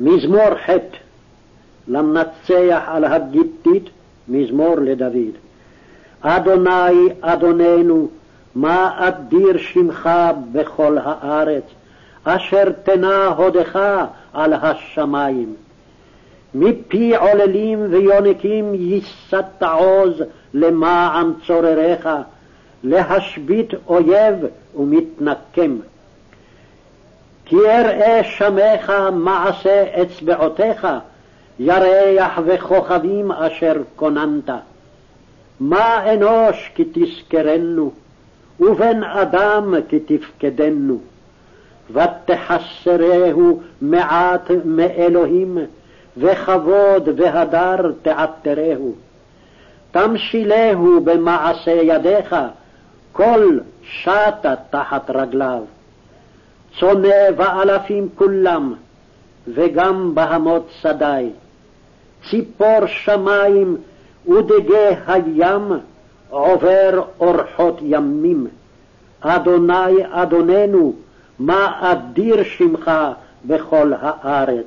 מזמור ח' למנצח על הגיתית, מזמור לדוד. אדוני, אדוננו, מה אדיר שמך בכל הארץ, אשר תנה הודך על השמים. מפי עוללים ויונקים ייסדת עוז למען צורריך, להשבית אויב ומתנקם. כי אראה שמך מעשה אצבעותיך, ירח וכוכבים אשר כוננת. מה אנוש כי תזכרנו, ובן אדם כי תפקדנו. ותחסרהו מעט מאלוהים, וכבוד והדר תעטרהו. תמשילהו במעשה ידיך, כל שטה תחת רגליו. צונא ואלפים כולם, וגם בהמות שדי. ציפור שמים ודגי הים, עובר אורחות ימים. אדוני אדוננו, מה אדיר שמך בכל הארץ.